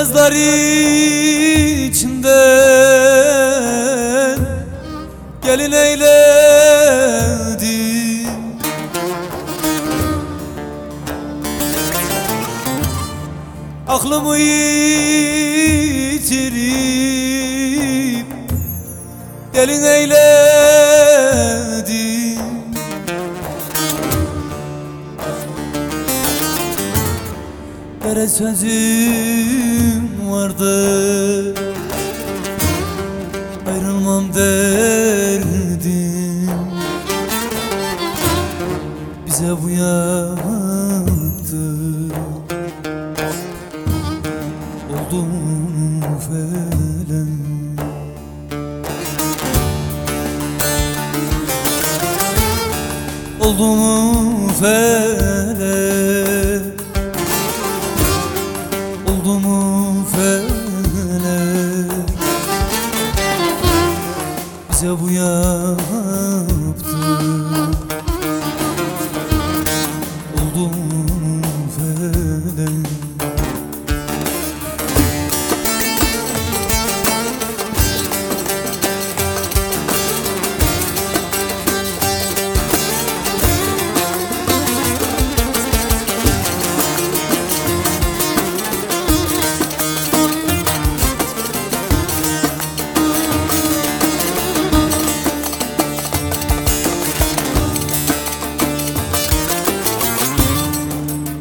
Beyazlar içinden Gelin eyledi Aklımı yitirip Gelin eyledi Yere sözüm vardı Ayrılmam derdim. Bize bu yaptı Oldum felem Oldum felem Bize bu yaptı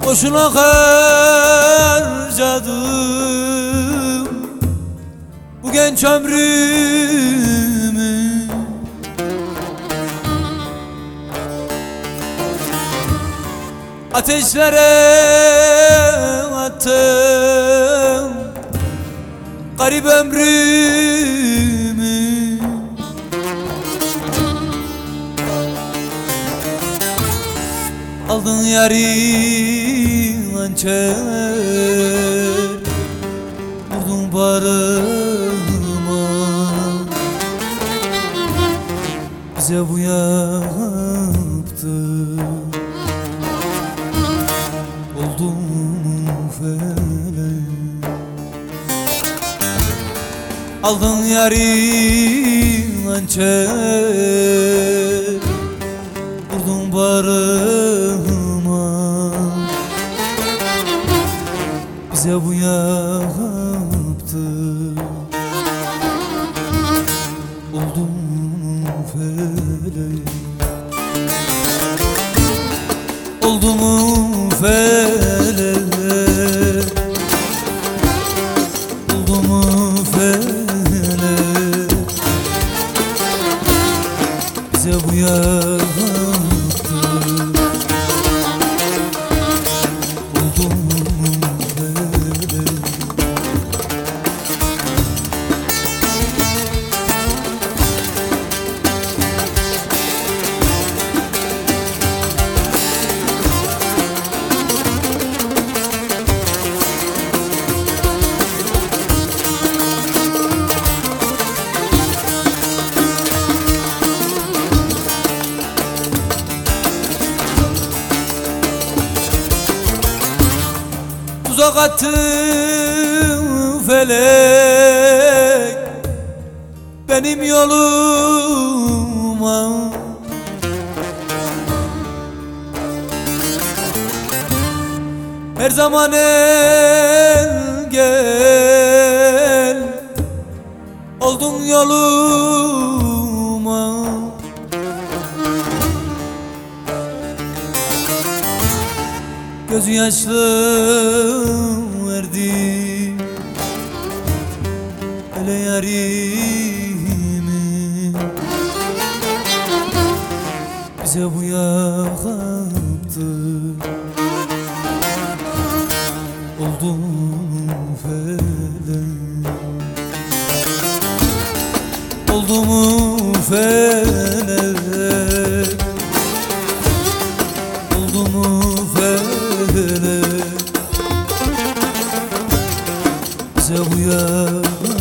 Boşuna harcadım Bu genç ömrümü. Ateşlere attım Garip ömrümü. Aldın yari hançer Vurdun barıma. Bize bu yaptı. Oldum felek. Aldın yari hançer Oldum felek Oldum felek Bize bu yaptı Attı felek Benim yoluma. Her zaman el gel Oldun yoluma Gözü yaşlı verdi. Ele yarimi. Bize bu yaptı Oldum felek. Oldum felek bize bu